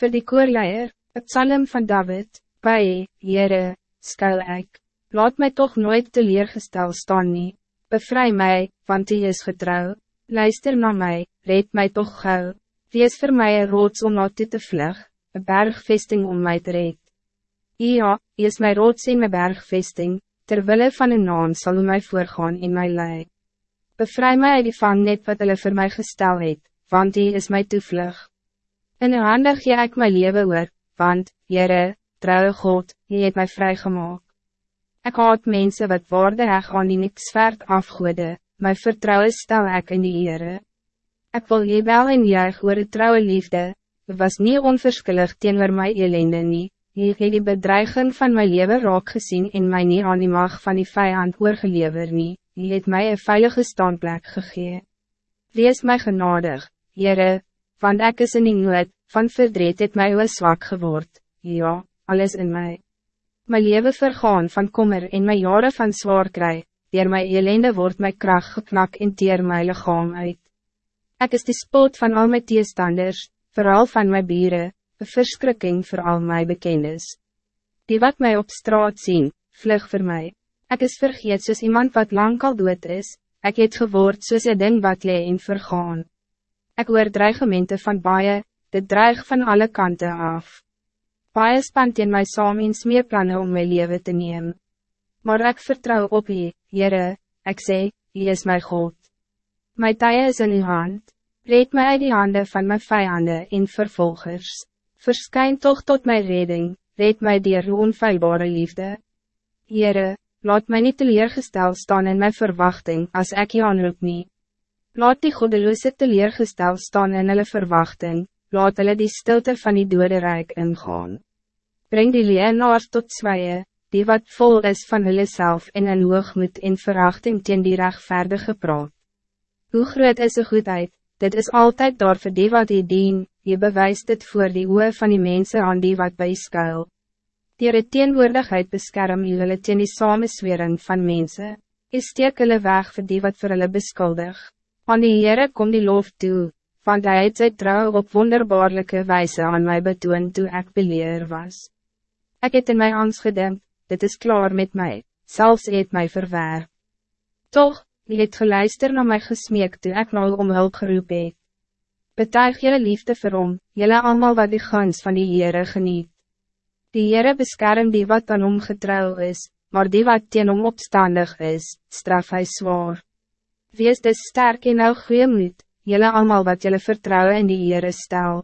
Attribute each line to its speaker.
Speaker 1: Voor die koorleier, het psalm van David, bij, Jere, skuil ek, laat mij toch nooit teleergestel staan nie, bevry mij, want die is getrouw, luister naar mij, red mij toch gauw, wees voor mij een rots om na toe te vlug, een bergvesting om mij te red. Ja, jy is my rots en my bergvesting, terwille van een naam sal u my voorgaan in lei. Bevry my uit die vangnet wat hulle vir my gestel het, want die is my toevlug. In uw hande gee ek my leven oor, want, Jere, trouwe God, jy het my vrygemaak. Ek haat mensen wat woorde heg aan die niks verd afgoede, my vertrouwen stel ek in die Heere. Ek wil jy wel en juig oor die trouwe liefde, was niet onverskillig teenoor my elende nie, jy het die bedreiging van my leven raak gezien en my nie aan die mag van die vijand oorgelever nie, jy het my een veilige standplek gegee. Wees my genadig, Heere, want ek is in die nood, van verdriet het my oor zwak geword, ja, alles in mij. Mijn leven vergaan van kommer en mijn jaren van zwaar kry, dier my elende wordt mijn kracht geknak en teer my lichaam uit. Ik is de spot van al mijn teestanders, vooral van mijn bieren, een verschrikking voor al mijn bekennis. Die wat mij op straat zien, vlug voor mij. Ik is vergeet soos iemand wat lang al dood is, ik het geword soos een ding wat lee en vergaan. Ik hoor dreigementen van baie, de dreig van alle kanten af. Baie spant in my saam en smeerplanne om my leven te neem. Maar ik vertrouw op u, Jere, ik sê, u is my God. My tye is in uw hand, red mij uit die handen van mijn vijanden en vervolgers. Verskyn toch tot mijn redding, red mij die onfeilbare liefde. Jere, laat mij niet teleergestel staan in mijn verwachting als ik je aanroep nie. Laat die goddeloze teleergestel staan in hulle verwachting, laat hulle die stilte van die dode rijk ingaan. Breng die leenaars tot zwaie, die wat vol is van hulle self en in hoogmoed en verachting teen die rechtvaardige praat. Hoe groot is de goedheid, dit is altijd daar voor die wat die dien, je bewijst het voor die oe van die mensen aan die wat bij skuil. Die reteenwoordigheid beskerm jy hulle teen die samenswering van mensen. Je steek hulle weg voor die wat voor hulle beskuldig. Aan die Heere kom die lof toe, want hij het sy trouw op wonderbaarlijke wijze aan mij betoon toe ik beleer was. Ik het in my ans gedimp, dit is klaar met mij, zelfs het mij verwerp. Toch, die het geluister naar mij gesmeek toe ek nou om hulp geroep het. Betuig jylle liefde vir hom, jylle allemaal wat die guns van die Heere geniet. Die Heere beskerm die wat aan hom getrouw is, maar die wat teen hom opstandig is, straf hy zwaar. Wees dus sterk en nou goeie moed, jullie allemaal wat jullie vertrouwen in die Heere stel.